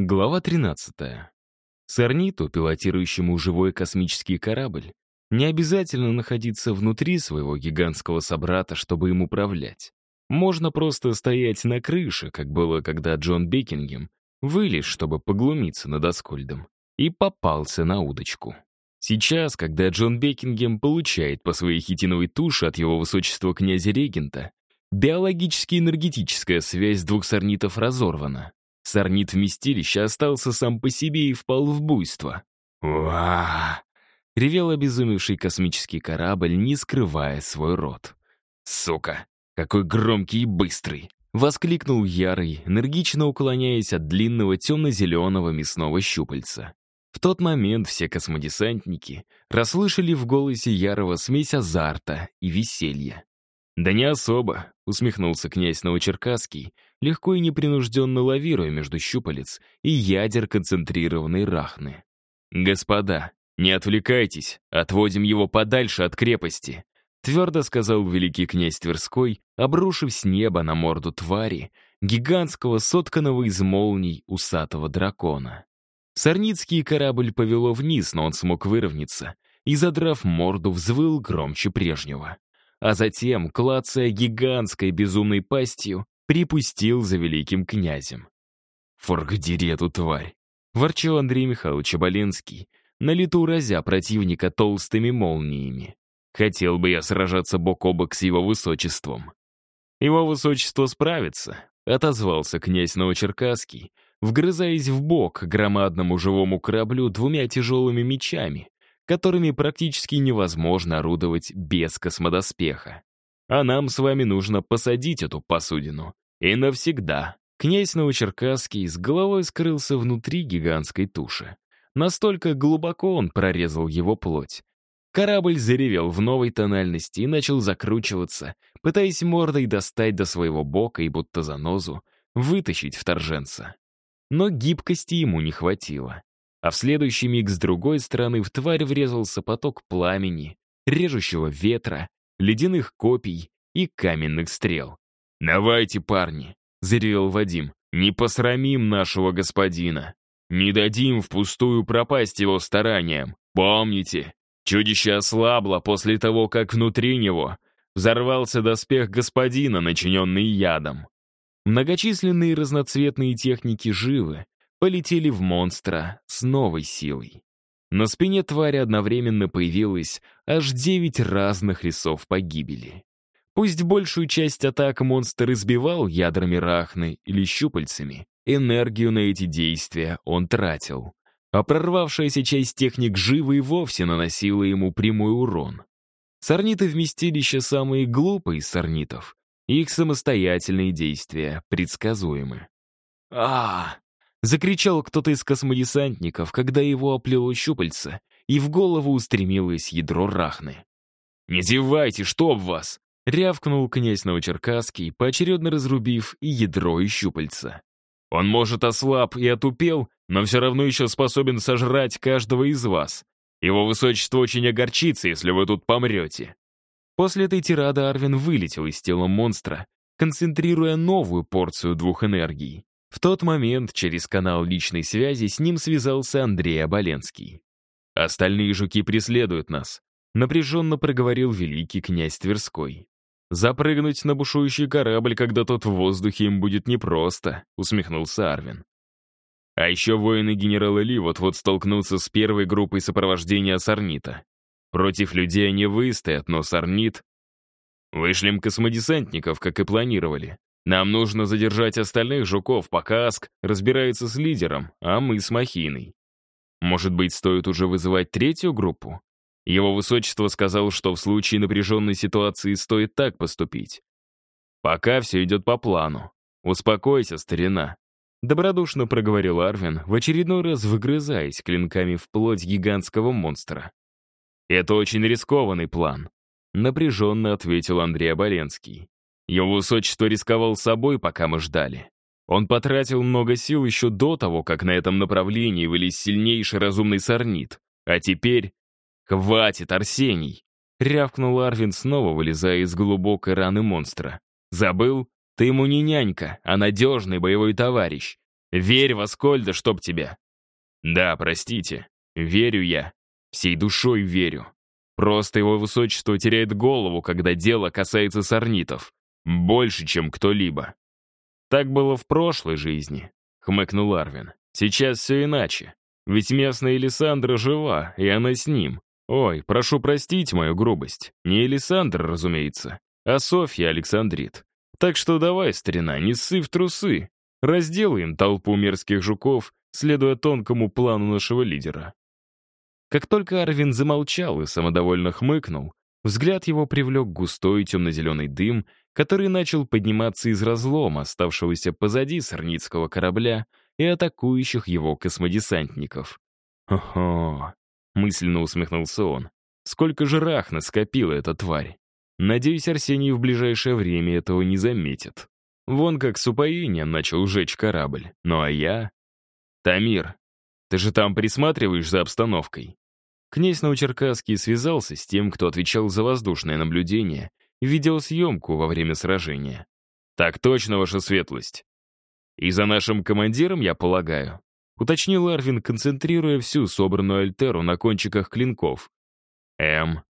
Глава 13. Сорниту, пилотирующему живой космический корабль, не обязательно находиться внутри своего гигантского собрата, чтобы им управлять. Можно просто стоять на крыше, как было, когда Джон Бекингем вылез, чтобы поглумиться над Аскольдом, и попался на удочку. Сейчас, когда Джон Бекингем получает по своей хитиновой туше от его высочества князя-регента, биологически-энергетическая связь двух сорнитов разорвана. Сорнит вместилища остался сам по себе и впал в буйство. «Уа!» — ревел обезумевший космический корабль, не скрывая свой рот. «Сука! Какой громкий и быстрый!» — воскликнул Ярый, энергично уклоняясь от длинного темно-зеленого мясного щупальца. В тот момент все космодесантники расслышали в голосе Ярова смесь азарта и веселья. «Да не особо», — усмехнулся князь Новочеркасский, легко и непринужденно лавируя между щупалец и ядер концентрированной рахны. «Господа, не отвлекайтесь, отводим его подальше от крепости», твердо сказал великий князь Тверской, обрушив с неба на морду твари гигантского сотканного из молний усатого дракона. Сорницкий корабль повело вниз, но он смог выровняться и, задрав морду, взвыл громче прежнего а затем, клацая гигантской безумной пастью, припустил за великим князем. «Форгдери эту тварь!» — ворчал Андрей Михайлович Оболенский, на лету разя противника толстыми молниями. «Хотел бы я сражаться бок о бок с его высочеством». «Его высочество справится», — отозвался князь Новочеркасский, вгрызаясь в бок громадному живому кораблю двумя тяжелыми мечами, которыми практически невозможно орудовать без космодоспеха. А нам с вами нужно посадить эту посудину. И навсегда. Князь Новочеркасский с головой скрылся внутри гигантской туши. Настолько глубоко он прорезал его плоть. Корабль заревел в новой тональности и начал закручиваться, пытаясь мордой достать до своего бока и будто занозу вытащить вторженца. Но гибкости ему не хватило а в следующий миг с другой стороны в тварь врезался поток пламени, режущего ветра, ледяных копий и каменных стрел. «Давайте, парни!» — заревел Вадим. «Не посрамим нашего господина! Не дадим впустую пропасть его стараниям! Помните, чудище ослабло после того, как внутри него взорвался доспех господина, начиненный ядом. Многочисленные разноцветные техники живы, полетели в монстра с новой силой. На спине твари одновременно появилось аж девять разных рисов погибели. Пусть большую часть атак монстр избивал ядрами рахны или щупальцами, энергию на эти действия он тратил. А прорвавшаяся часть техник живы и вовсе наносила ему прямой урон. Сорниты вместилища самые глупые из сорнитов. Их самостоятельные действия предсказуемы. а Закричал кто-то из космодесантников, когда его оплело щупальца, и в голову устремилось ядро рахны. «Не зевайте, чтоб вас!» — рявкнул князь Новочеркасский, поочередно разрубив и ядро, и щупальца. «Он, может, ослаб и отупел, но все равно еще способен сожрать каждого из вас. Его высочество очень огорчится, если вы тут помрете». После этой тирады Арвин вылетел из тела монстра, концентрируя новую порцию двух энергий. В тот момент через канал личной связи с ним связался Андрей Оболенский. «Остальные жуки преследуют нас», — напряженно проговорил великий князь Тверской. «Запрыгнуть на бушующий корабль, когда тот в воздухе, им будет непросто», — усмехнулся Арвин. А еще воины генерала Ли вот-вот столкнутся с первой группой сопровождения Сорнита. Против людей они выстоят, но Сорнит... Вышлем космодесантников, как и планировали. Нам нужно задержать остальных жуков, пока Аск разбирается с лидером, а мы с Махиной. Может быть, стоит уже вызывать третью группу? Его высочество сказал, что в случае напряженной ситуации стоит так поступить. Пока все идет по плану. Успокойся, старина. Добродушно проговорил Арвин, в очередной раз выгрызаясь клинками в плоть гигантского монстра. «Это очень рискованный план», — напряженно ответил Андрей Оболенский. Его высочество рисковал собой, пока мы ждали. Он потратил много сил еще до того, как на этом направлении вылез сильнейший разумный сорнит. А теперь... «Хватит, Арсений!» — рявкнул Арвин, снова вылезая из глубокой раны монстра. «Забыл? Ты ему не нянька, а надежный боевой товарищ. Верь в Аскольда, чтоб тебя!» «Да, простите. Верю я. Всей душой верю. Просто его высочество теряет голову, когда дело касается сорнитов. Больше, чем кто-либо. Так было в прошлой жизни», — хмыкнул Арвин. «Сейчас все иначе. Ведь местная Элисандра жива, и она с ним. Ой, прошу простить мою грубость. Не Элисандр, разумеется, а Софья Александрит. Так что давай, старина, не ссы в трусы. Разделаем толпу мерзких жуков, следуя тонкому плану нашего лидера. Как только Арвин замолчал и самодовольно хмыкнул, взгляд его привлек густой темно-зеленый дым, который начал подниматься из разлома, оставшегося позади сорницкого корабля и атакующих его космодесантников. «Хо-хо!» — мысленно усмехнулся он. «Сколько же рахна скопила эта тварь! Надеюсь, Арсений в ближайшее время этого не заметит. Вон как с упоением начал жечь корабль. Ну а я... Тамир, ты же там присматриваешь за обстановкой?» Князь Новочеркасский связался с тем, кто отвечал за воздушное наблюдение видеосъемку во время сражения. «Так точно, ваша светлость. И за нашим командиром, я полагаю», уточнил Арвин, концентрируя всю собранную альтеру на кончиках клинков. «Эм».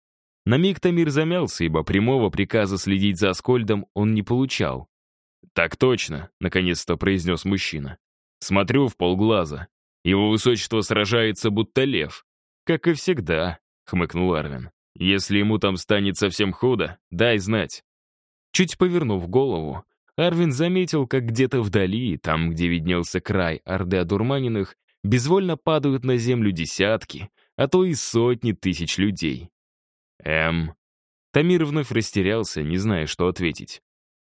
На миг Тамир замялся, ибо прямого приказа следить за Аскольдом он не получал. «Так точно», — наконец-то произнес мужчина. «Смотрю в полглаза. Его высочество сражается, будто лев. Как и всегда», — хмыкнул Арвин. «Если ему там станет совсем худо, дай знать». Чуть повернув голову, Арвин заметил, как где-то вдали, там, где виднелся край орды одурманенных, безвольно падают на землю десятки, а то и сотни тысяч людей. Эм... Тамир вновь растерялся, не зная, что ответить.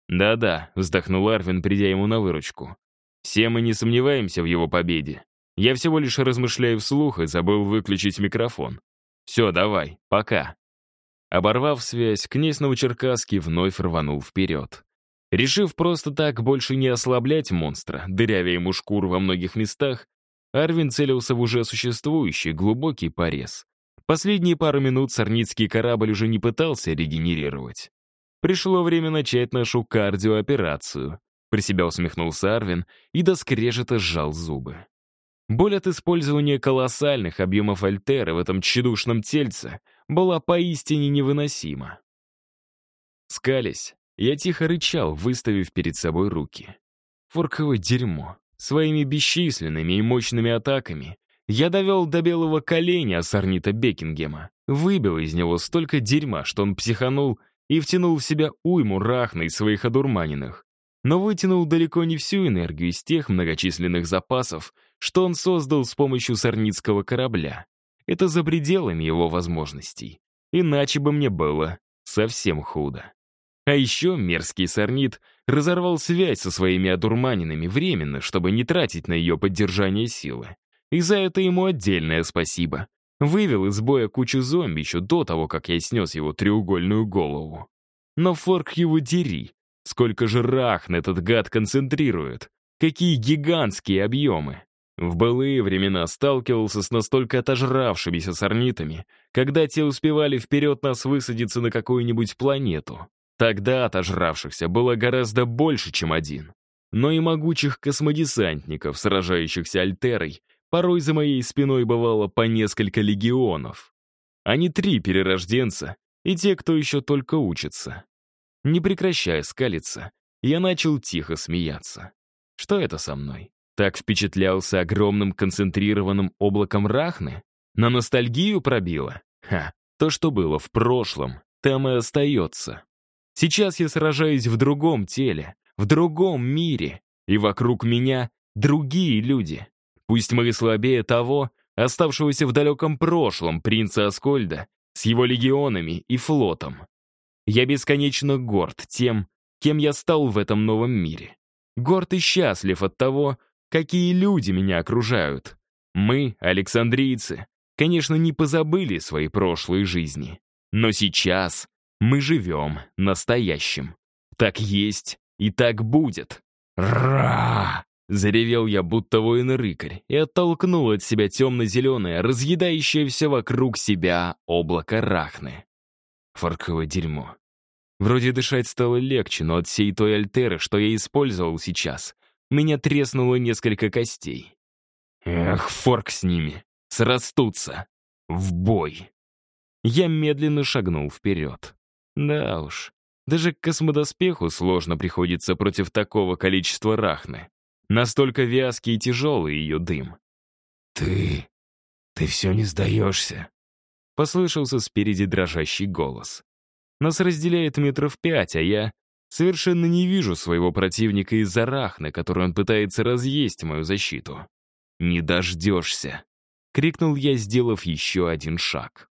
«Да-да», — вздохнул Арвин, придя ему на выручку. «Все мы не сомневаемся в его победе. Я всего лишь размышляю вслух и забыл выключить микрофон. Все, давай, пока». Оборвав связь, князь Новочеркасский вновь рванул вперед. Решив просто так больше не ослаблять монстра, дырявя ему шкуру во многих местах, Арвин целился в уже существующий глубокий порез. Последние пару минут сорницкий корабль уже не пытался регенерировать. Пришло время начать нашу кардиооперацию. При себя усмехнулся Арвин и до скрежета сжал зубы. Боль от использования колоссальных объемов альтеры в этом тщедушном тельце была поистине невыносима. Скались, я тихо рычал, выставив перед собой руки. Форковое дерьмо. Своими бесчисленными и мощными атаками я довел до белого коленя Сорнита Бекингема, выбил из него столько дерьма, что он психанул и втянул в себя уйму рахны своих одурманенных, но вытянул далеко не всю энергию из тех многочисленных запасов, что он создал с помощью сорницкого корабля. Это за пределами его возможностей. Иначе бы мне было совсем худо. А еще мерзкий сорнит разорвал связь со своими одурманенными временно, чтобы не тратить на ее поддержание силы. И за это ему отдельное спасибо. Вывел из боя кучу зомби еще до того, как я снес его треугольную голову. Но форк его дери. Сколько же рахн этот гад концентрирует. Какие гигантские объемы. В былые времена сталкивался с настолько отожравшимися сорнитами, когда те успевали вперед нас высадиться на какую-нибудь планету. Тогда отожравшихся было гораздо больше, чем один. Но и могучих космодесантников, сражающихся Альтерой, Порой за моей спиной бывало по несколько легионов. Не три перерожденца и те, кто еще только учится. Не прекращая скалиться, я начал тихо смеяться. Что это со мной? Так впечатлялся огромным концентрированным облаком рахны? На ностальгию пробило? Ха, то, что было в прошлом, там и остается. Сейчас я сражаюсь в другом теле, в другом мире, и вокруг меня другие люди. Пусть мы слабее того, оставшегося в далеком прошлом принца Аскольда с его легионами и флотом. Я бесконечно горд тем, кем я стал в этом новом мире. Горд и счастлив от того, какие люди меня окружают. Мы, александрийцы, конечно, не позабыли свои прошлые жизни. Но сейчас мы живем настоящим. Так есть и так будет. Ра! Заревел я, будто воин-рыкарь, и оттолкнул от себя темно-зеленое, разъедающее все вокруг себя облако рахны. Фарковое дерьмо. Вроде дышать стало легче, но от всей той альтеры, что я использовал сейчас, меня треснуло несколько костей. Эх, форк с ними. Срастутся. В бой. Я медленно шагнул вперед. Да уж, даже к космодоспеху сложно приходится против такого количества рахны. Настолько вязкий и тяжелый ее дым. «Ты... ты все не сдаешься?» Послышался спереди дрожащий голос. Нас разделяет метров пять, а я совершенно не вижу своего противника из-за рахны, которую он пытается разъесть мою защиту. «Не дождешься!» — крикнул я, сделав еще один шаг.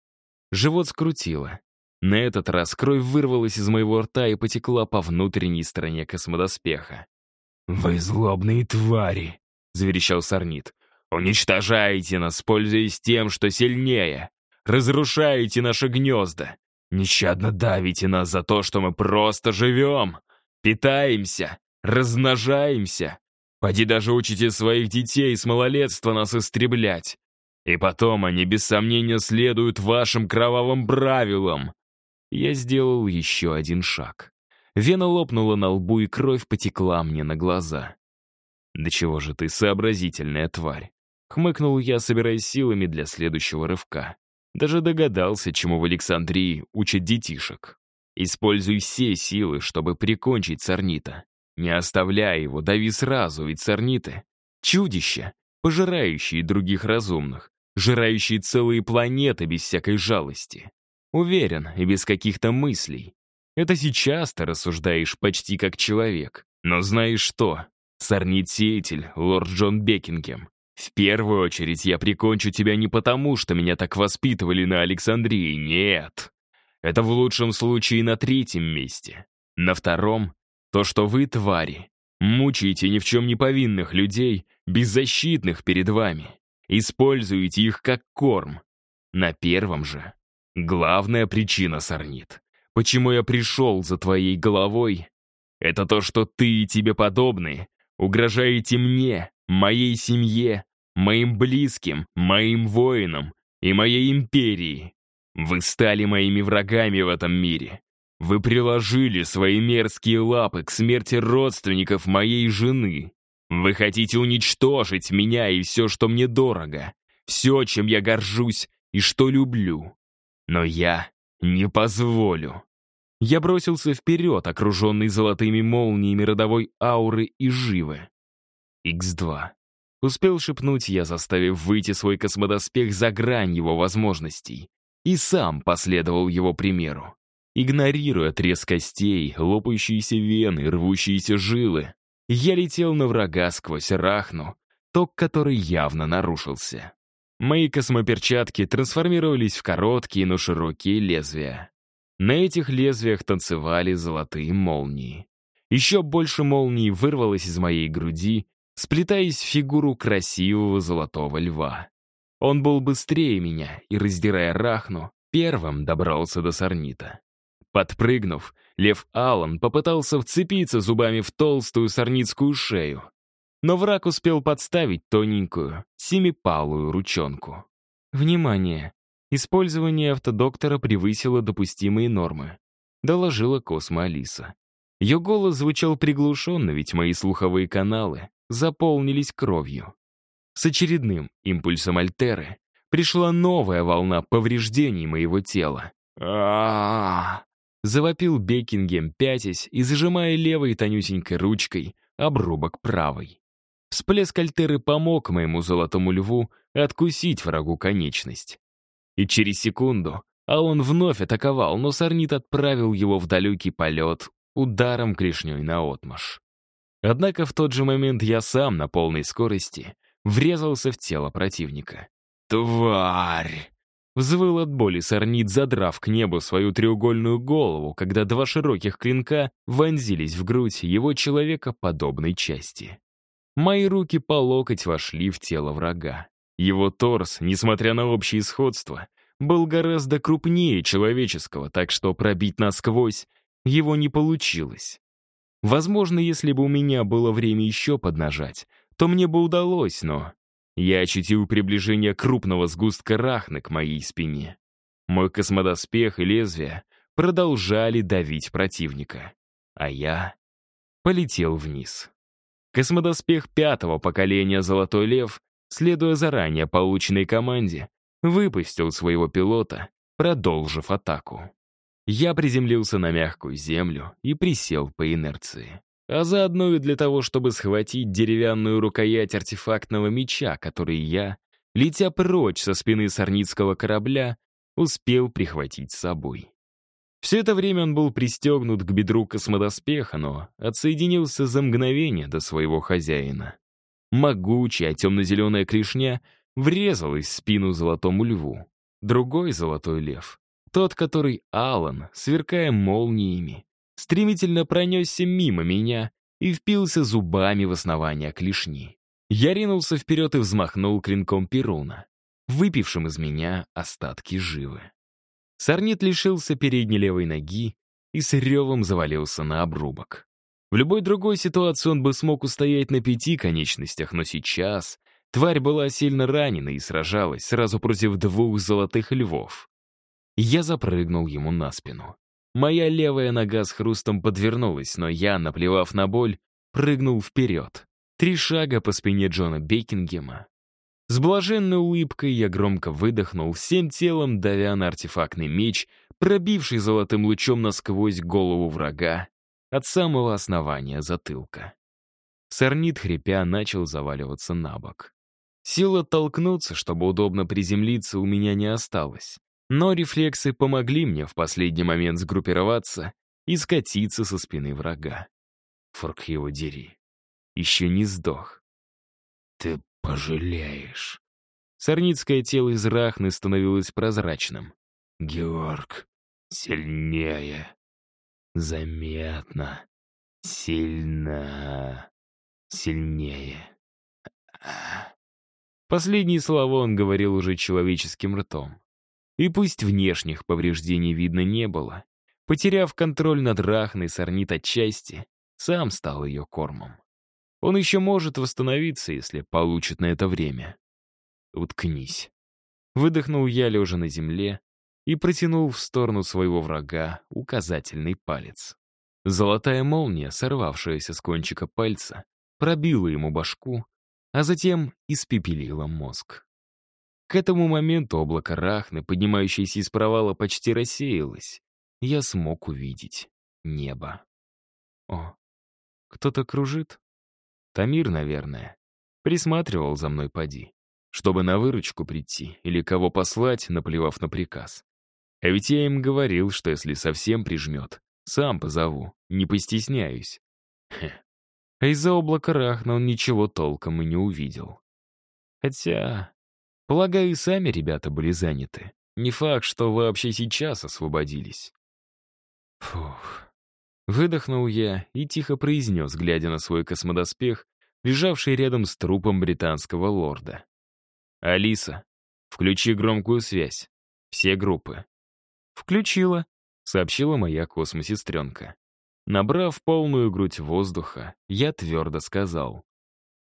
Живот скрутило. На этот раз кровь вырвалась из моего рта и потекла по внутренней стороне космодоспеха. «Вы злобные твари!» — заверещал Сорнит. «Уничтожаете нас, пользуясь тем, что сильнее! Разрушаете наши гнезда! Нещадно давите нас за то, что мы просто живем! Питаемся! Размножаемся! Поди даже учите своих детей с малолетства нас истреблять! И потом они без сомнения следуют вашим кровавым правилам!» Я сделал еще один шаг. Вена лопнула на лбу, и кровь потекла мне на глаза. «Да чего же ты сообразительная тварь?» Хмыкнул я, собираясь силами для следующего рывка. Даже догадался, чему в Александрии учат детишек. Используй все силы, чтобы прикончить Сорнита. Не оставляй его, дави сразу, ведь Сорниты — чудища, пожирающие других разумных, жирающие целые планеты без всякой жалости. Уверен, и без каких-то мыслей. Это сейчас ты рассуждаешь почти как человек. Но знаешь что? Сорнит-сеятель, лорд Джон Бекингем. В первую очередь я прикончу тебя не потому, что меня так воспитывали на Александрии, нет. Это в лучшем случае на третьем месте. На втором — то, что вы, твари, мучаете ни в чем не повинных людей, беззащитных перед вами. Используете их как корм. На первом же главная причина сорнит. Почему я пришел за твоей головой? Это то, что ты и тебе подобные угрожаете мне, моей семье, моим близким, моим воинам и моей империи. Вы стали моими врагами в этом мире. Вы приложили свои мерзкие лапы к смерти родственников моей жены. Вы хотите уничтожить меня и все, что мне дорого, все, чем я горжусь и что люблю. Но я не позволю. Я бросился вперед, окруженный золотыми молниями родовой ауры и живы. Х2. Успел шепнуть я, заставив выйти свой космодоспех за грань его возможностей. И сам последовал его примеру. Игнорируя треск костей, лопающиеся вены, рвущиеся жилы, я летел на врага сквозь рахну, ток которой явно нарушился. Мои космоперчатки трансформировались в короткие, но широкие лезвия. На этих лезвиях танцевали золотые молнии. Еще больше молний вырвалось из моей груди, сплетаясь в фигуру красивого золотого льва. Он был быстрее меня и, раздирая рахну, первым добрался до сорнита. Подпрыгнув, лев Аллан попытался вцепиться зубами в толстую сорницкую шею. Но враг успел подставить тоненькую, семипалую ручонку. «Внимание! Использование автодоктора превысило допустимые нормы», — доложила Космо Алиса. Ее голос звучал приглушенно, ведь мои слуховые каналы заполнились кровью. С очередным импульсом Альтеры пришла новая волна повреждений моего тела. а Завопил Бекингем, пятясь и зажимая левой тонюсенькой ручкой обрубок правой. Всплеск Альтеры помог моему золотому льву откусить врагу конечность. И через секунду Алан вновь атаковал, но Сорнит отправил его в далекий полет ударом клешней наотмашь. Однако в тот же момент я сам на полной скорости врезался в тело противника. «Тварь!» Взвыл от боли Сорнит, задрав к небу свою треугольную голову, когда два широких клинка вонзились в грудь его человека подобной части. Мои руки по локоть вошли в тело врага. Его торс, несмотря на общее сходство, был гораздо крупнее человеческого, так что пробить насквозь его не получилось. Возможно, если бы у меня было время еще поднажать, то мне бы удалось, но я ощутил приближение крупного сгустка рахны к моей спине. Мой космодоспех и лезвие продолжали давить противника, а я полетел вниз. Космодоспех пятого поколения «Золотой лев», следуя заранее полученной команде, выпустил своего пилота, продолжив атаку. Я приземлился на мягкую землю и присел по инерции. А заодно и для того, чтобы схватить деревянную рукоять артефактного меча, который я, летя прочь со спины сорницкого корабля, успел прихватить с собой. Все это время он был пристегнут к бедру космодоспеха, но отсоединился за мгновение до своего хозяина. Могучая темно-зеленая клешня врезалась в спину золотому льву. Другой золотой лев, тот, который Алан, сверкая молниями, стремительно пронесся мимо меня и впился зубами в основание клешни. Я ринулся вперед и взмахнул клинком Перуна, выпившим из меня остатки живы. Сорнит лишился передней левой ноги и с ревом завалился на обрубок. В любой другой ситуации он бы смог устоять на пяти конечностях, но сейчас тварь была сильно ранена и сражалась сразу против двух золотых львов. Я запрыгнул ему на спину. Моя левая нога с хрустом подвернулась, но я, наплевав на боль, прыгнул вперед. Три шага по спине Джона Бейкингема. С блаженной улыбкой я громко выдохнул, всем телом давя на артефактный меч, пробивший золотым лучом насквозь голову врага от самого основания затылка. Сорнит, хрипя, начал заваливаться на бок. Сила толкнуться, чтобы удобно приземлиться, у меня не осталось. Но рефлексы помогли мне в последний момент сгруппироваться и скатиться со спины врага. Форк его дери. Еще не сдох. Ты пожалеешь. Сорницкое тело из рахны становилось прозрачным. Георг, сильнее. Заметно. Сильно. Сильнее. Последние слова он говорил уже человеческим ртом. И пусть внешних повреждений видно не было, потеряв контроль над рахной, сорнит отчасти, сам стал ее кормом. Он еще может восстановиться, если получит на это время. Уткнись. Выдохнул я, лежа на земле, и протянул в сторону своего врага указательный палец. Золотая молния, сорвавшаяся с кончика пальца, пробила ему башку, а затем испепелила мозг. К этому моменту облако рахны, поднимающееся из провала, почти рассеялось. Я смог увидеть небо. О, кто-то кружит? Тамир, наверное. Присматривал за мной поди, чтобы на выручку прийти или кого послать, наплевав на приказ. А ведь я им говорил, что если совсем прижмет, сам позову, не постесняюсь. Хе. А из-за облака Рахна он ничего толком и не увидел. Хотя, полагаю, сами ребята были заняты. Не факт, что вообще сейчас освободились. Фух. Выдохнул я и тихо произнес, глядя на свой космодоспех, лежавший рядом с трупом британского лорда. «Алиса, включи громкую связь. Все группы. «Включила», — сообщила моя космосестренка. Набрав полную грудь воздуха, я твердо сказал.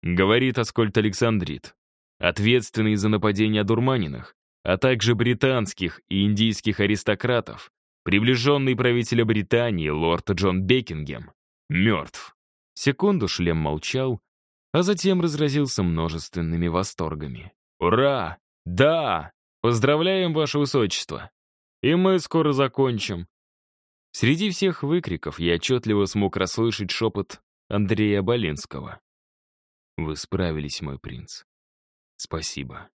«Говорит Аскольд Александрит, ответственный за нападение дурманиных, а также британских и индийских аристократов, приближенный правителя Британии, лорд Джон Бекингем, мертв». Секунду шлем молчал, а затем разразился множественными восторгами. «Ура! Да! Поздравляем, ваше высочество! И мы скоро закончим». Среди всех выкриков я отчетливо смог расслышать шепот Андрея Болинского. «Вы справились, мой принц. Спасибо».